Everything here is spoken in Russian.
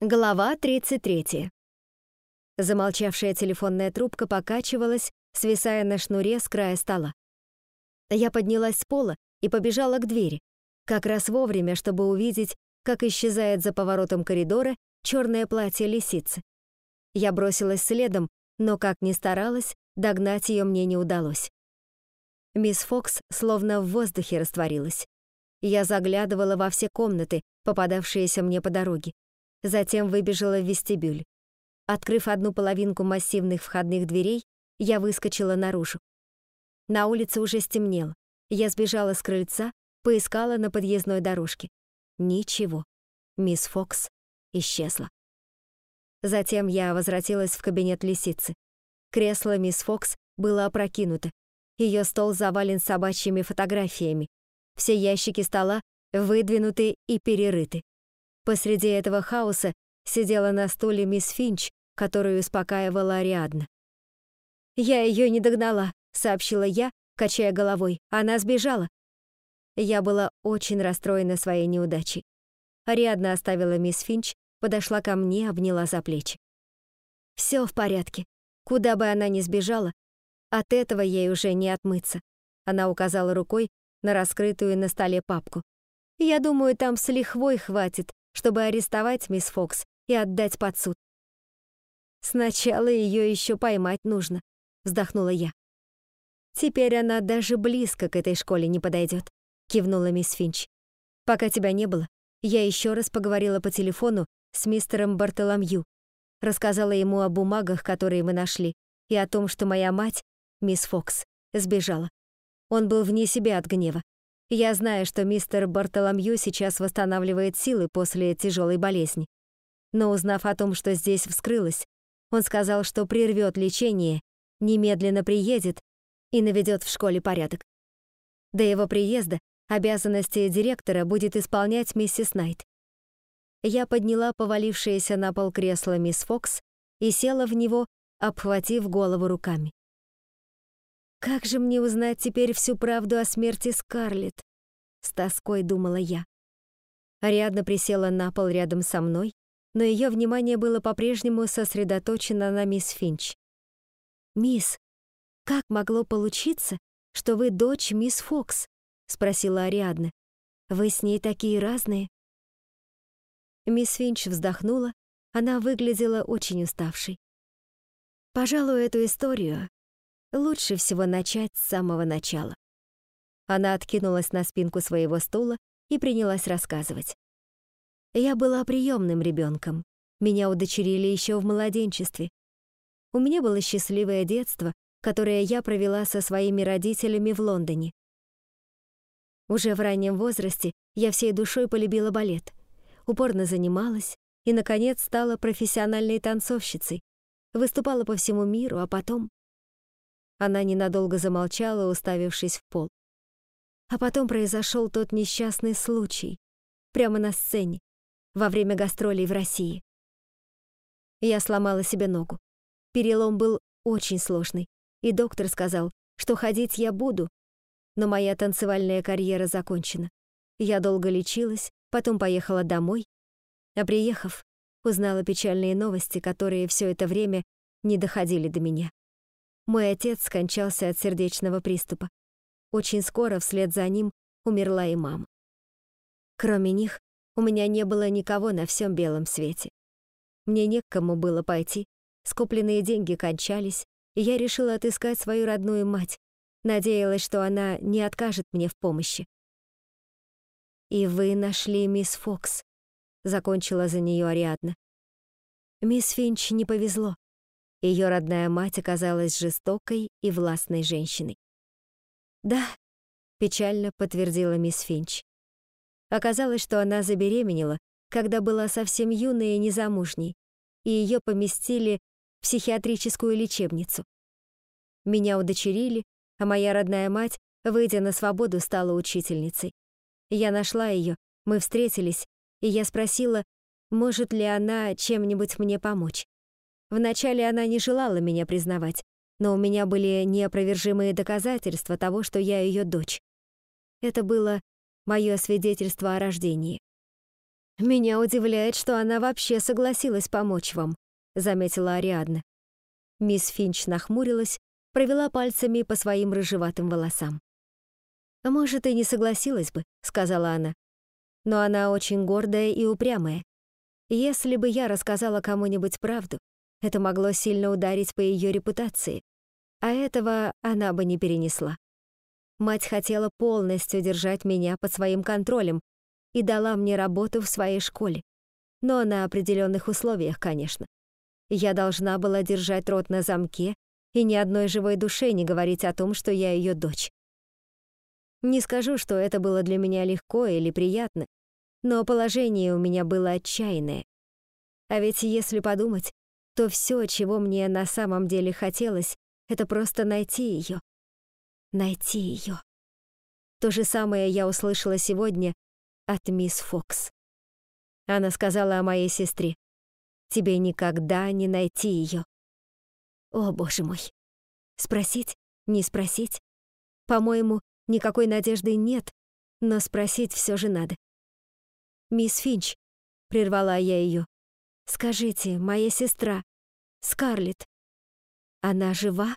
Глава 33. Замолчавшая телефонная трубка покачивалась, свисая на шнуре с края стола. Я поднялась с пола и побежала к двери, как раз вовремя, чтобы увидеть, как исчезает за поворотом коридора черное платье лисицы. Я бросилась следом, но, как ни старалась, догнать ее мне не удалось. Мисс Фокс словно в воздухе растворилась. Я заглядывала во все комнаты, попадавшиеся мне по дороге. Затем выбежала в вестибюль. Открыв одну половинку массивных входных дверей, я выскочила наружу. На улице уже стемнело. Я сбежала с крыльца, поискала на подъездной дорожке. Ничего. Мисс Фокс исчезла. Затем я возвратилась в кабинет лисицы. Кресло мисс Фокс было опрокинуто. Ее стол завален собачьими фотографиями. Все ящики стола выдвинуты и перерыты. Посреди этого хаоса сидела на стуле мисс Финч, которую успокаивала Ариадна. «Я ее не догнала», — сообщила я, качая головой. «Она сбежала». Я была очень расстроена своей неудачей. Ариадна оставила мисс Финч, подошла ко мне, обняла за плечи. «Все в порядке. Куда бы она ни сбежала, от этого ей уже не отмыться». Она указала рукой на раскрытую на столе папку. «Я думаю, там с лихвой хватит, чтобы арестовать мисс Фокс и отдать под суд. «Сначала ее еще поймать нужно», — вздохнула я. «Теперь она даже близко к этой школе не подойдет», — кивнула мисс Финч. «Пока тебя не было, я еще раз поговорила по телефону с мистером Бартоломью, рассказала ему о бумагах, которые мы нашли, и о том, что моя мать, мисс Фокс, сбежала. Он был вне себя от гнева. Я знаю, что мистер Бартоломью сейчас восстанавливает силы после тяжелой болезни. Но узнав о том, что здесь вскрылось, он сказал, что прервет лечение, немедленно приедет и наведет в школе порядок. До его приезда обязанности директора будет исполнять миссис Найт. Я подняла повалившееся на пол кресло мисс Фокс и села в него, обхватив голову руками. Как же мне узнать теперь всю правду о смерти Скарлетт? С тоской думала я. Ариадна присела на пол рядом со мной, но ее внимание было по-прежнему сосредоточено на мисс Финч. «Мисс, как могло получиться, что вы дочь мисс Фокс?» — спросила Ариадна. «Вы с ней такие разные». Мисс Финч вздохнула, она выглядела очень уставшей. «Пожалуй, эту историю лучше всего начать с самого начала. Она откинулась на спинку своего стула и принялась рассказывать. Я была приемным ребенком. Меня удочерили еще в младенчестве. У меня было счастливое детство, которое я провела со своими родителями в Лондоне. Уже в раннем возрасте я всей душой полюбила балет, упорно занималась и, наконец, стала профессиональной танцовщицей, выступала по всему миру, а потом она ненадолго замолчала, уставившись в пол. А потом произошел тот несчастный случай, прямо на сцене, во время гастролей в России. Я сломала себе ногу. Перелом был очень сложный, и доктор сказал, что ходить я буду, но моя танцевальная карьера закончена. Я долго лечилась, потом поехала домой, а приехав, узнала печальные новости, которые все это время не доходили до меня. Мой отец скончался от сердечного приступа. Очень скоро вслед за ним умерла и мама. Кроме них, у меня не было никого на всем белом свете. Мне не к кому было пойти, скопленные деньги кончались, и я решила отыскать свою родную мать, надеялась, что она не откажет мне в помощи. «И вы нашли мисс Фокс», — закончила за нее Ариадна. Мисс Финч не повезло. Ее родная мать оказалась жестокой и властной женщиной. «Да», — печально подтвердила мисс Финч. Оказалось, что она забеременела, когда была совсем юной и незамужней, и ее поместили в психиатрическую лечебницу. Меня удочерили, а моя родная мать, выйдя на свободу, стала учительницей. Я нашла ее, мы встретились, и я спросила, может ли она чем-нибудь мне помочь. Вначале она не желала меня признавать, но у меня были неопровержимые доказательства того, что я ее дочь. Это было мое свидетельство о рождении. «Меня удивляет, что она вообще согласилась помочь вам», — заметила Ариадна. Мисс Финч нахмурилась, провела пальцами по своим рыжеватым волосам. «Может, и не согласилась бы», — сказала она. «Но она очень гордая и упрямая. Если бы я рассказала кому-нибудь правду, это могло сильно ударить по ее репутации, а этого она бы не перенесла. Мать хотела полностью держать меня под своим контролем и дала мне работу в своей школе. Но на определенных условиях, конечно. Я должна была держать рот на замке и ни одной живой душе не говорить о том, что я ее дочь. Не скажу, что это было для меня легко или приятно, но положение у меня было отчаянное. А ведь если подумать, то все, чего мне на самом деле хотелось, это просто найти ее. Найти ее. То же самое я услышала сегодня от мисс Фокс. Она сказала о моей сестре. Тебе никогда не найти ее. О, боже мой. Спросить? Не спросить? По-моему, никакой надежды нет, но спросить все же надо. «Мисс Финч», — прервала я ее, — «скажите, моя сестра, Скарлетт, она жива?»